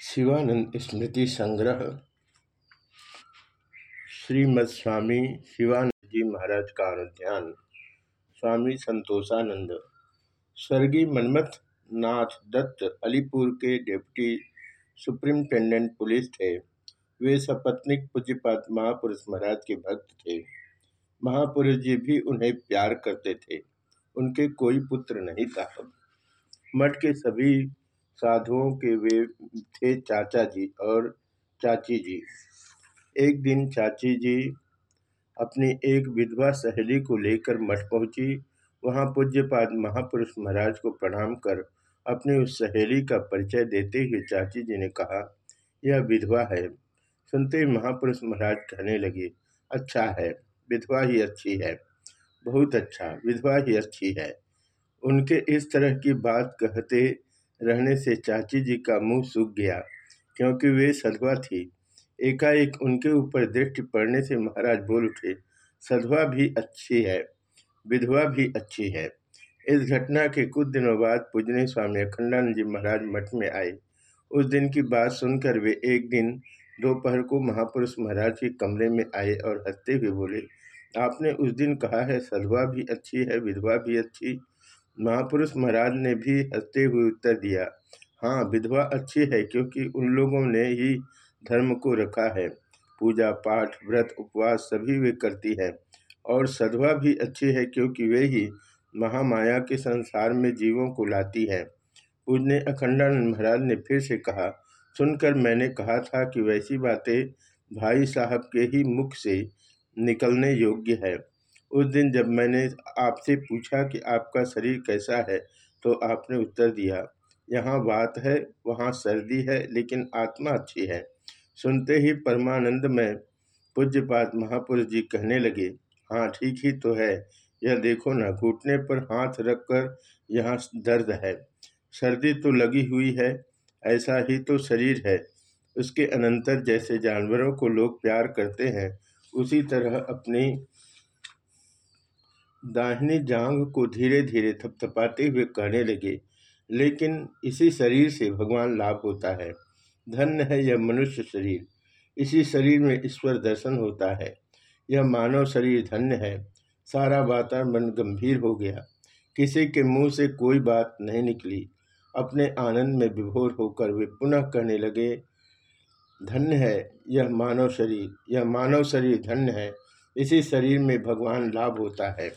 शिवानंद स्मृति संग्रह श्रीमद स्वामी शिवानंद जी महाराज का अनुध्यान स्वामी संतोषानंद। स्वर्गीय मनमथ नाथ दत्त अलीपुर के डिप्टी सुप्रिंटेंडेंट पुलिस थे। वे सपत्निक पूज्यपात महापुरुष महाराज के भक्त थे। महापुरुष जी भी उन्हें प्यार करते थे। उनके कोई पुत्र नहीं था। मठ के सभी साधुओं के वे थे चाचा जी और चाची जी। एक दिन चाची जी अपनी एक विधवा सहेली को लेकर मठ पहुँची। वहाँ पूज्यपाद महापुरुष महाराज को प्रणाम कर अपनी उस सहेली का परिचय देते हुए चाची जी ने कहा, यह विधवा है। सुनते ही महापुरुष महाराज कहने लगे अच्छा है, विधवा ही अच्छी है, बहुत अच्छा विधवा ही अच्छी है। उनके इस तरह की बात कहते रहने से चाची जी का मुँह सूख गया, क्योंकि वे सधवा थी। एकाएक उनके ऊपर दृष्टि पड़ने से महाराज बोल उठे, सधवा भी अच्छी है, विधवा भी अच्छी है। इस घटना के कुछ दिनों बाद पूजने स्वामी अखंडानंद जी महाराज मठ में आए। उस दिन की बात सुनकर वे एक दिन दोपहर को महापुरुष महाराज के कमरे में आए और हँसते हुए बोले, आपने उस दिन कहा है, सधवा भी अच्छी है, विधवा भी अच्छी महापुरुष महाराज ने भी हँसते हुए उत्तर दिया हाँ विधवा अच्छी है क्योंकि उन लोगों ने ही धर्म को रखा है। पूजा, पाठ, व्रत, उपवास सभी वे करती है। और सधवा भी अच्छी है क्योंकि वे ही महामाया के संसार में जीवों को लाती है। पूजने अखंडानंद महाराज ने फिर से कहा, सुनकर मैंने कहा था कि वैसी बातें भाई साहब के ही मुख से निकलने योग्य है। उस दिन जब मैंने आपसे पूछा कि आपका शरीर कैसा है तो आपने उत्तर दिया, यहाँ बात है, वहाँ सर्दी है, लेकिन आत्मा अच्छी है। सुनते ही परमानंद में पूज्यपात महापुरुष जी कहने लगे हाँ ठीक ही तो है, यह देखो ना, घुटने पर हाथ रखकर यहाँ दर्द है, सर्दी तो लगी हुई है, ऐसा ही तो शरीर है, उसके अनंतर जैसे जानवरों को लोग प्यार करते हैं, उसी तरह अपनी दाहिनी जांग को धीरे धीरे थपथपाते हुए कहने लगे, लेकिन इसी शरीर से भगवान लाभ होता है। धन्य है यह मनुष्य शरीर। इसी शरीर में ईश्वर दर्शन होता है। यह मानव शरीर धन्य है। सारा वातावरण गंभीर हो गया। किसी के मुँह से कोई बात नहीं निकली। अपने आनंद में विभोर होकर वे पुनः कहने लगे, धन्य है यह मानव शरीर। यह मानव शरीर धन्य है। इसी शरीर में भगवान लाभ होता है।